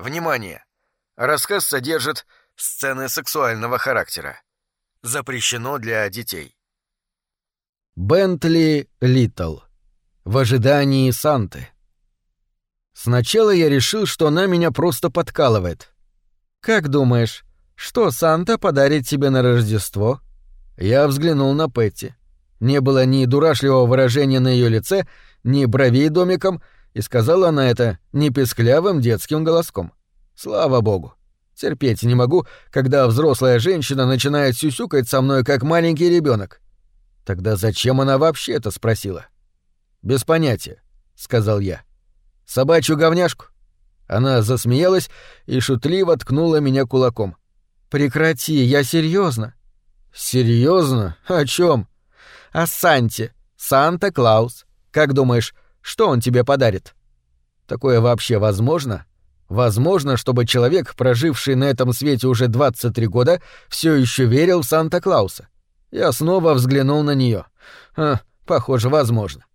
Внимание! Рассказ содержит сцены сексуального характера. Запрещено для детей. Бентли Литтл. В ожидании Санты. Сначала я решил, что она меня просто подкалывает. «Как думаешь, что Санта подарит тебе на Рождество?» Я взглянул на Петти. Не было ни дурашливого выражения на ее лице, ни бровей домиком, и сказала она это не песклявым детским голоском. Слава богу. Терпеть не могу, когда взрослая женщина начинает сюсюкать со мной, как маленький ребенок. Тогда зачем она вообще это спросила? Без понятия, сказал я. Собачью говняшку. Она засмеялась и шутливо ткнула меня кулаком. Прекрати, я серьезно. Серьезно? О чем? О Санте. Санта-Клаус. Как думаешь, что он тебе подарит? Такое вообще возможно? Возможно, чтобы человек, проживший на этом свете уже 23 года, все еще верил в Санта-Клауса. Я снова взглянул на нее. А, похоже, возможно.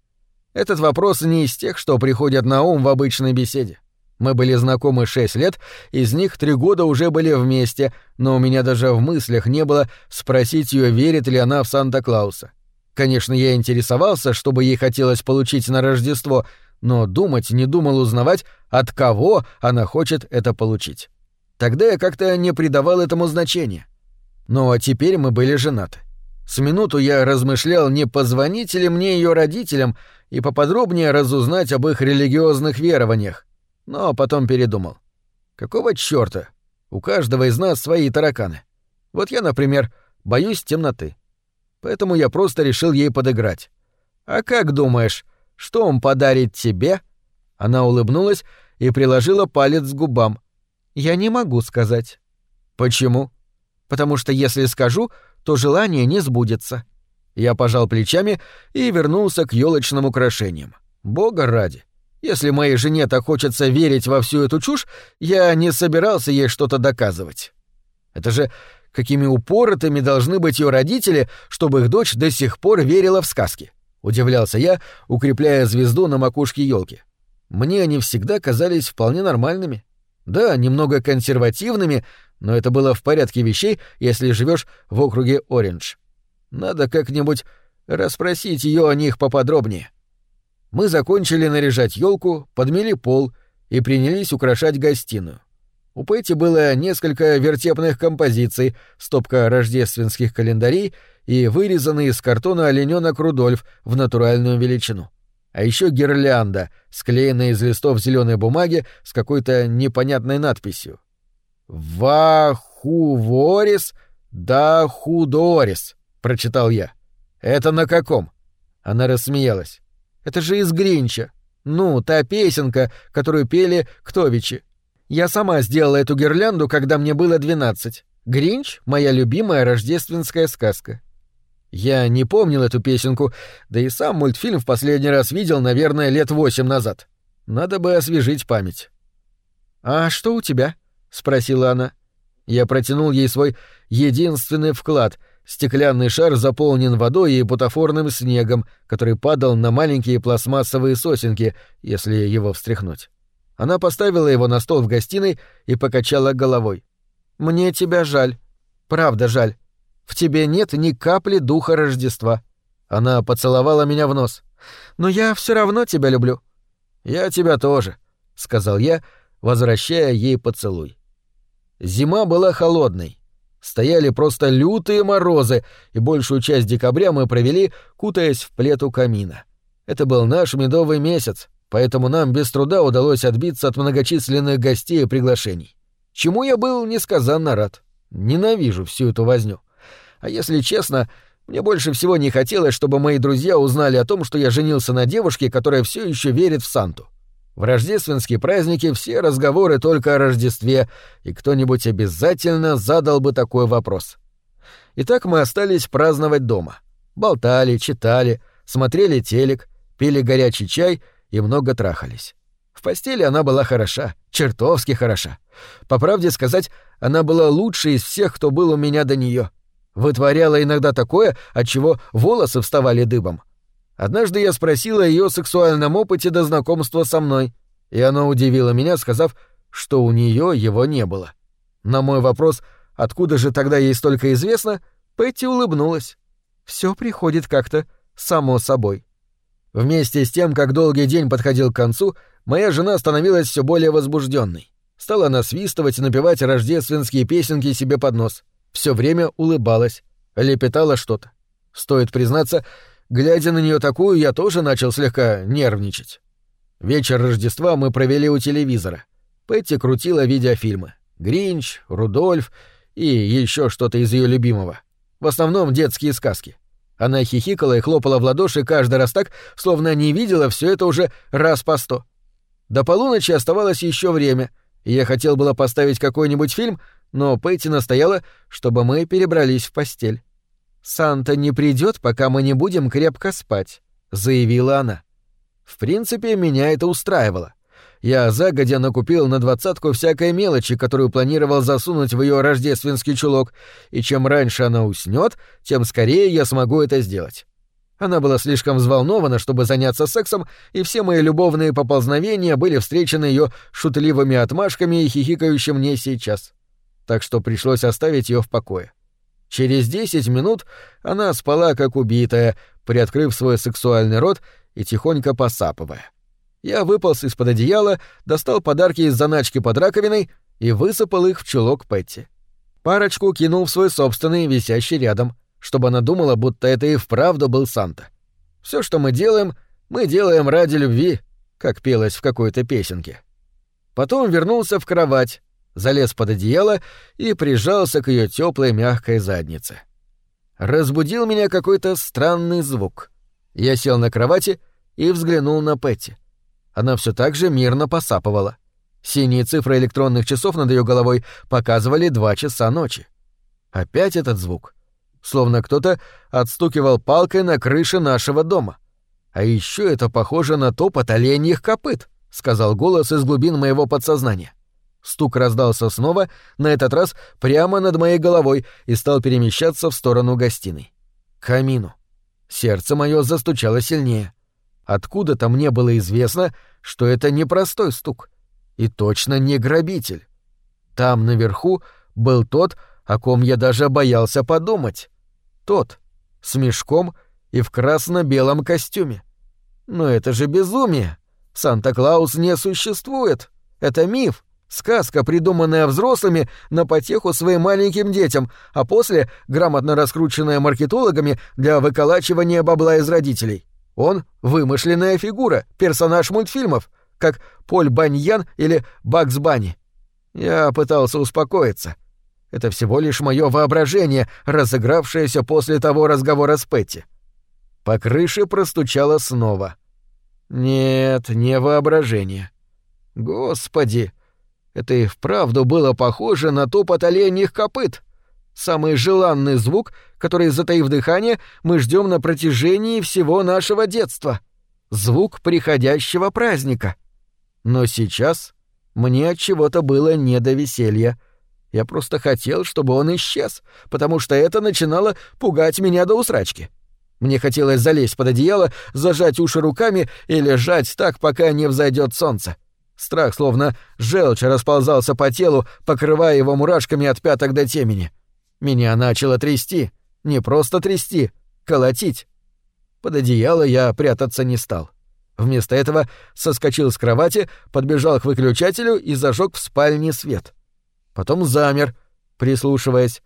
Этот вопрос не из тех, что приходят на ум в обычной беседе. Мы были знакомы шесть лет, из них три года уже были вместе, но у меня даже в мыслях не было спросить ее, верит ли она в Санта-Клауса. Конечно, я интересовался, что бы ей хотелось получить на Рождество, но думать не думал узнавать, от кого она хочет это получить. Тогда я как-то не придавал этому значения. Но теперь мы были женаты. С минуту я размышлял, не позвонить ли мне ее родителям и поподробнее разузнать об их религиозных верованиях. Но потом передумал. Какого чёрта? У каждого из нас свои тараканы. Вот я, например, боюсь темноты. Поэтому я просто решил ей подыграть. А как думаешь, что он подарит тебе?» Она улыбнулась и приложила палец к губам. «Я не могу сказать». «Почему?» «Потому что если скажу, то желание не сбудется». Я пожал плечами и вернулся к елочным украшениям. Бога ради. Если моей жене так хочется верить во всю эту чушь, я не собирался ей что-то доказывать. Это же какими упоротыми должны быть ее родители, чтобы их дочь до сих пор верила в сказки удивлялся я, укрепляя звезду на макушке елки. Мне они всегда казались вполне нормальными. Да, немного консервативными, но это было в порядке вещей, если живешь в округе Ориндж. Надо как-нибудь расспросить ее о них поподробнее. Мы закончили наряжать елку, подмели пол и принялись украшать гостиную. У Пэти было несколько вертепных композиций, стопка рождественских календарей и вырезанный из картона оленёнок Рудольф в натуральную величину. А еще гирлянда, склеенная из листов зеленой бумаги с какой-то непонятной надписью. «Вахуворис да худорис», — прочитал я. «Это на каком?» Она рассмеялась. «Это же из Гринча. Ну, та песенка, которую пели Ктовичи. Я сама сделала эту гирлянду, когда мне было двенадцать. Гринч — моя любимая рождественская сказка. Я не помнил эту песенку, да и сам мультфильм в последний раз видел, наверное, лет восемь назад. Надо бы освежить память. «А что у тебя?» — спросила она. Я протянул ей свой единственный вклад — стеклянный шар заполнен водой и бутафорным снегом, который падал на маленькие пластмассовые сосенки, если его встряхнуть. Она поставила его на стол в гостиной и покачала головой. «Мне тебя жаль. Правда жаль. В тебе нет ни капли духа Рождества». Она поцеловала меня в нос. «Но я все равно тебя люблю». «Я тебя тоже», — сказал я, возвращая ей поцелуй. Зима была холодной. Стояли просто лютые морозы, и большую часть декабря мы провели, кутаясь в плед у камина. Это был наш медовый месяц, поэтому нам без труда удалось отбиться от многочисленных гостей и приглашений. Чему я был несказанно рад. Ненавижу всю эту возню. А если честно, мне больше всего не хотелось, чтобы мои друзья узнали о том, что я женился на девушке, которая все еще верит в Санту. В рождественские праздники все разговоры только о Рождестве, и кто-нибудь обязательно задал бы такой вопрос. Итак, мы остались праздновать дома. Болтали, читали, смотрели телек, пили горячий чай и много трахались. В постели она была хороша, чертовски хороша. По правде сказать, она была лучшей из всех, кто был у меня до нее. Вытворяла иногда такое, от чего волосы вставали дыбом. Однажды я спросила ее о сексуальном опыте до знакомства со мной, и она удивила меня, сказав, что у нее его не было. На мой вопрос, откуда же тогда ей столько известно, Петти улыбнулась. Все приходит как-то само собой. Вместе с тем, как долгий день подходил к концу, моя жена становилась все более возбужденной. Стала насвистывать и напевать рождественские песенки себе под нос. Все время улыбалась, лепетала что-то. Стоит признаться, глядя на нее такую, я тоже начал слегка нервничать. Вечер Рождества мы провели у телевизора. Петти крутила видеофильмы. Гринч, Рудольф и еще что-то из ее любимого. В основном детские сказки. Она хихикала и хлопала в ладоши каждый раз так, словно не видела все это уже раз по сто. До полуночи оставалось еще время, и я хотел было поставить какой-нибудь фильм, но Пэтти настояла, чтобы мы перебрались в постель. «Санта не придет, пока мы не будем крепко спать», — заявила она. В принципе, меня это устраивало. Я загодя накупил на двадцатку всякой мелочи, которую планировал засунуть в ее рождественский чулок, и чем раньше она уснет, тем скорее я смогу это сделать. Она была слишком взволнована, чтобы заняться сексом, и все мои любовные поползновения были встречены ее шутливыми отмашками и хихикающим мне сейчас. Так что пришлось оставить ее в покое. Через десять минут она спала как убитая, приоткрыв свой сексуальный рот и тихонько посапывая. Я выполз из-под одеяла, достал подарки из заначки под раковиной и высыпал их в чулок Петти. Парочку кинул в свой собственный, висящий рядом, чтобы она думала, будто это и вправду был Санта. Все, что мы делаем, мы делаем ради любви, как пелось в какой-то песенке. Потом вернулся в кровать, залез под одеяло и прижался к ее теплой мягкой заднице. Разбудил меня какой-то странный звук. Я сел на кровати и взглянул на Петти. Она все так же мирно посапывала. Синие цифры электронных часов над ее головой показывали два часа ночи. Опять этот звук. Словно кто-то отстукивал палкой на крыше нашего дома. А еще это похоже на топот оленьих копыт, сказал голос из глубин моего подсознания. Стук раздался снова, на этот раз прямо над моей головой и стал перемещаться в сторону гостиной. К камину. Сердце мое застучало сильнее. Откуда-то мне было известно, что это не простой стук. И точно не грабитель. Там наверху был тот, о ком я даже боялся подумать. Тот, с мешком и в красно-белом костюме. Но это же безумие. Санта-Клаус не существует. Это миф, сказка, придуманная взрослыми на потеху своим маленьким детям, а после грамотно раскрученная маркетологами для выколачивания бабла из родителей. Он — вымышленная фигура, персонаж мультфильмов, как Поль Баньян или Бакс Банни. Я пытался успокоиться. Это всего лишь мое воображение, разыгравшееся после того разговора с Петти. По крыше простучало снова. Нет, не воображение. Господи, это и вправду было похоже на топот оленьих копыт. Самый желанный звук, который, затаив дыхание, мы ждем на протяжении всего нашего детства. Звук приходящего праздника. Но сейчас мне от чего-то было не до веселья. Я просто хотел, чтобы он исчез, потому что это начинало пугать меня до усрачки. Мне хотелось залезть под одеяло, зажать уши руками и лежать так, пока не взойдет солнце. Страх, словно желчь, расползался по телу, покрывая его мурашками от пяток до темени. — меня начало трясти. Не просто трясти, колотить. Под одеяло я прятаться не стал. Вместо этого соскочил с кровати, подбежал к выключателю и зажег в спальне свет. Потом замер, прислушиваясь.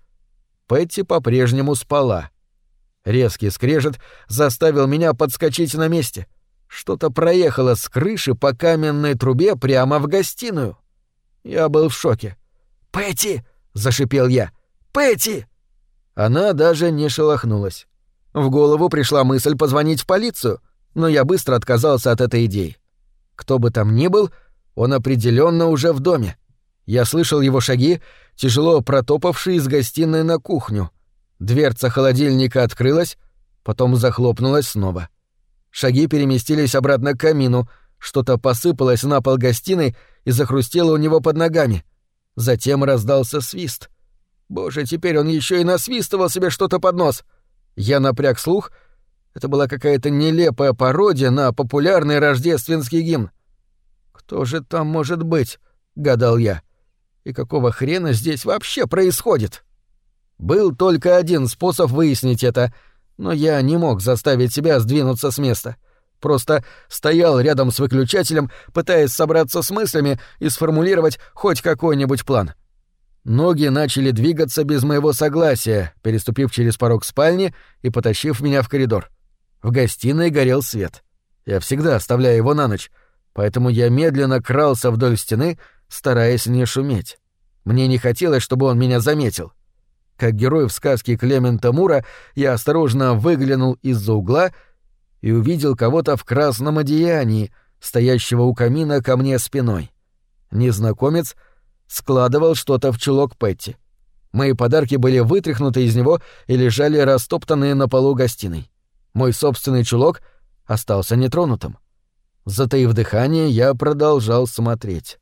Пэтти по-прежнему спала. Резкий скрежет заставил меня подскочить на месте. Что-то проехало с крыши по каменной трубе прямо в гостиную. Я был в шоке. «Пэтти!» — зашипел я. Пэти!» Она даже не шелохнулась. В голову пришла мысль позвонить в полицию, но я быстро отказался от этой идеи. Кто бы там ни был, он определенно уже в доме. Я слышал его шаги, тяжело протопавшие из гостиной на кухню. Дверца холодильника открылась, потом захлопнулась снова. Шаги переместились обратно к камину, что-то посыпалось на пол гостиной и захрустело у него под ногами. Затем раздался свист — Боже, теперь он еще и насвистывал себе что-то под нос. Я напряг слух. Это была какая-то нелепая пародия на популярный рождественский гимн. Кто же там может быть? гадал я. И какого хрена здесь вообще происходит? Был только один способ выяснить это, но я не мог заставить себя сдвинуться с места. Просто стоял рядом с выключателем, пытаясь собраться с мыслями и сформулировать хоть какой-нибудь план. Ноги начали двигаться без моего согласия, переступив через порог спальни и потащив меня в коридор. В гостиной горел свет. Я всегда оставляю его на ночь, поэтому я медленно крался вдоль стены, стараясь не шуметь. Мне не хотелось, чтобы он меня заметил. Как герой в сказке Клемента Мура, я осторожно выглянул из-за угла и увидел кого-то в красном одеянии, стоящего у камина ко мне спиной. Незнакомец складывал что-то в чулок Петти. Мои подарки были вытряхнуты из него и лежали растоптанные на полу гостиной. Мой собственный чулок остался нетронутым. Затаив дыхание, я продолжал смотреть.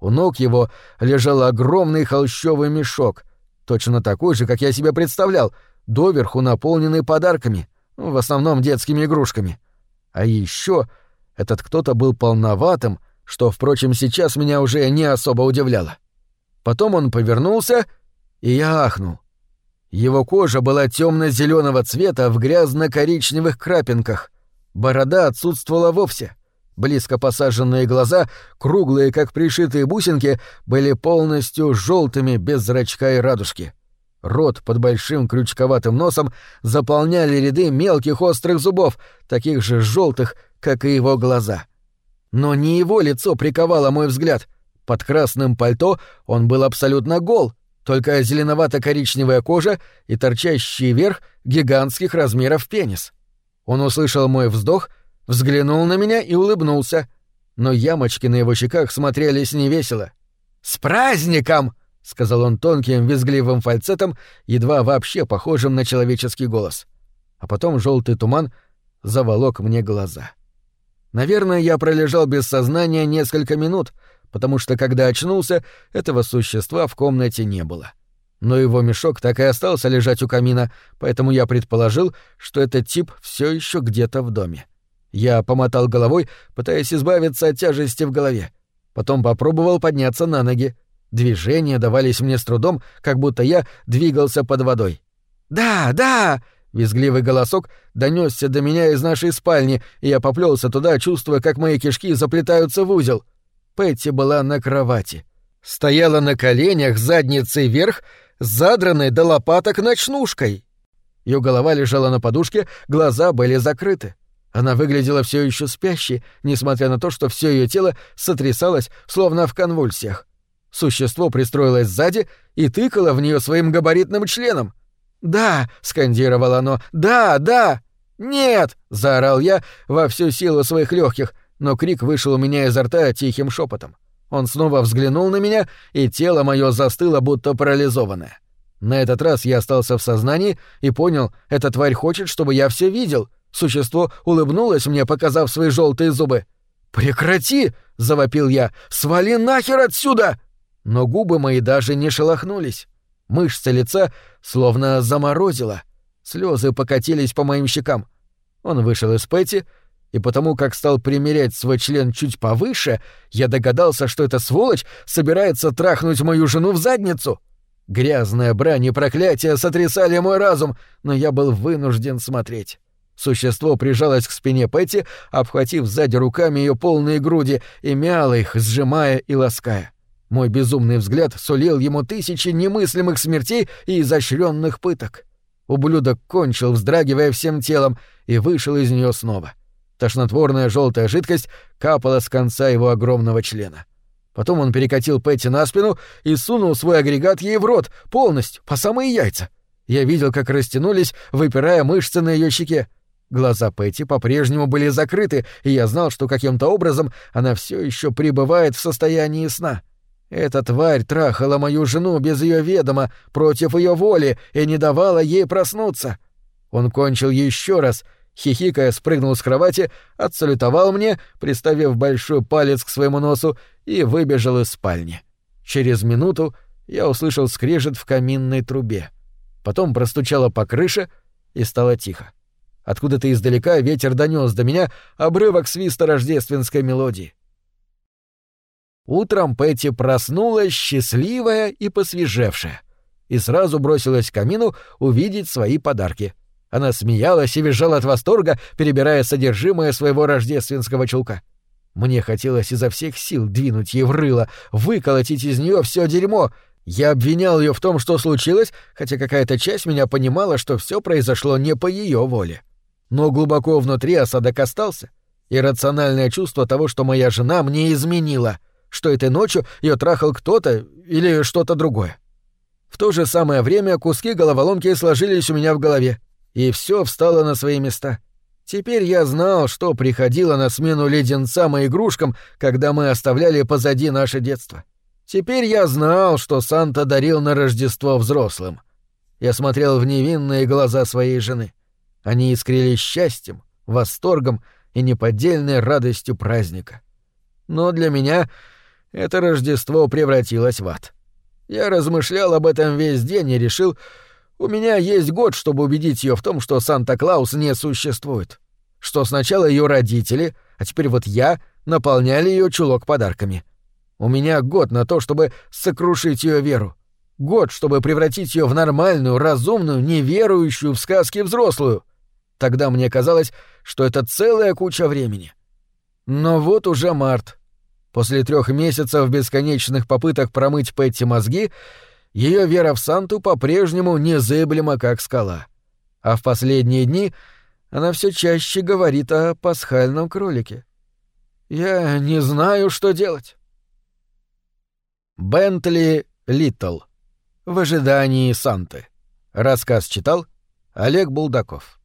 У ног его лежал огромный холщовый мешок, точно такой же, как я себе представлял, доверху наполненный подарками, в основном детскими игрушками. А еще этот кто-то был полноватым, что, впрочем, сейчас меня уже не особо удивляло. Потом он повернулся, и я ахнул. Его кожа была темно-зеленого цвета в грязно-коричневых крапинках. Борода отсутствовала вовсе. Близко посаженные глаза, круглые, как пришитые бусинки, были полностью желтыми, без зрачка и радужки. Рот под большим крючковатым носом заполняли ряды мелких острых зубов, таких же желтых, как и его глаза. Но не его лицо приковало мой взгляд. Под красным пальто он был абсолютно гол, только зеленовато-коричневая кожа и торчащий вверх гигантских размеров пенис. Он услышал мой вздох взглянул на меня и улыбнулся, но ямочки на его щеках смотрелись невесело. «С праздником!» — сказал он тонким визгливым фальцетом, едва вообще похожим на человеческий голос. А потом желтый туман заволок мне глаза. Наверное, я пролежал без сознания несколько минут, потому что, когда очнулся, этого существа в комнате не было. Но его мешок так и остался лежать у камина, поэтому я предположил, что этот тип все еще где-то в доме. Я помотал головой, пытаясь избавиться от тяжести в голове. Потом попробовал подняться на ноги. Движения давались мне с трудом, как будто я двигался под водой. «Да, да!» — визгливый голосок донесся до меня из нашей спальни, и я поплелся туда, чувствуя, как мои кишки заплетаются в узел. Петти была на кровати. Стояла на коленях, задницей вверх, задранной до лопаток ночнушкой. Ее голова лежала на подушке, глаза были закрыты. Она выглядела все еще спящей, несмотря на то, что все ее тело сотрясалось, словно в конвульсиях. Существо пристроилось сзади и тыкало в нее своим габаритным членом. «Да!» — скандировало оно. «Да, да!» «Нет!» — заорал я во всю силу своих легких, но крик вышел у меня изо рта тихим шепотом. Он снова взглянул на меня, и тело мое застыло, будто парализованное. На этот раз я остался в сознании и понял, эта тварь хочет, чтобы я все видел — Существо улыбнулось мне, показав свои желтые зубы. «Прекрати!» — завопил я. «Свали нахер отсюда!» Но губы мои даже не шелохнулись. Мышцы лица словно заморозило. Слезы покатились по моим щекам. Он вышел из Пэти, и потому как стал примерять свой член чуть повыше, я догадался, что эта сволочь собирается трахнуть мою жену в задницу. Грязная брань и проклятия сотрясали мой разум, но я был вынужден смотреть. Существо прижалось к спине Петти, обхватив сзади руками ее полные груди и мяло их, сжимая и лаская. Мой безумный взгляд сулил ему тысячи немыслимых смертей и изощренных пыток. Ублюдок кончил, вздрагивая всем телом, и вышел из нее снова. Тошнотворная желтая жидкость капала с конца его огромного члена. Потом он перекатил Петти на спину и сунул свой агрегат ей в рот, полностью, по самые яйца. Я видел, как растянулись, выпирая мышцы на ее щеке. Глаза Пэти по-прежнему были закрыты, и я знал, что каким-то образом она все еще пребывает в состоянии сна. Эта тварь трахала мою жену без ее ведома, против ее воли, и не давала ей проснуться. Он кончил еще раз, хихикая, спрыгнул с кровати, отсалютовал мне, приставив большой палец к своему носу, и выбежал из спальни. Через минуту я услышал скрежет в каминной трубе. Потом простучало по крыше, и стало тихо. Откуда-то издалека ветер донес до меня обрывок свиста рождественской мелодии. Утром Петти проснулась счастливая и посвежевшая. И сразу бросилась к камину увидеть свои подарки. Она смеялась и визжала от восторга, перебирая содержимое своего рождественского чулка. Мне хотелось изо всех сил двинуть ей в рыло, выколотить из нее все дерьмо. Я обвинял ее в том, что случилось, хотя какая-то часть меня понимала, что все произошло не по ее воле. Но глубоко внутри осадок остался, и рациональное чувство того, что моя жена мне изменила, что этой ночью ее трахал кто-то или что-то другое. В то же самое время куски головоломки сложились у меня в голове, и все встало на свои места. Теперь я знал, что приходило на смену леденцам и игрушкам, когда мы оставляли позади наше детство. Теперь я знал, что Санта дарил на Рождество взрослым. Я смотрел в невинные глаза своей жены. Они искрились счастьем, восторгом и неподдельной радостью праздника. Но для меня это Рождество превратилось в ад. Я размышлял об этом весь день и решил, у меня есть год, чтобы убедить ее в том, что Санта-Клаус не существует. Что сначала ее родители, а теперь вот я, наполняли ее чулок подарками. У меня год на то, чтобы сокрушить ее веру. Год, чтобы превратить ее в нормальную, разумную, неверующую в сказки взрослую. Тогда мне казалось, что это целая куча времени. Но вот уже март. После трех месяцев бесконечных попыток промыть Петти мозги, ее вера в Санту по-прежнему незыблема, как скала. А в последние дни она все чаще говорит о пасхальном кролике. Я не знаю, что делать. Бентли Литтл. В ожидании Санты. Рассказ читал Олег Булдаков.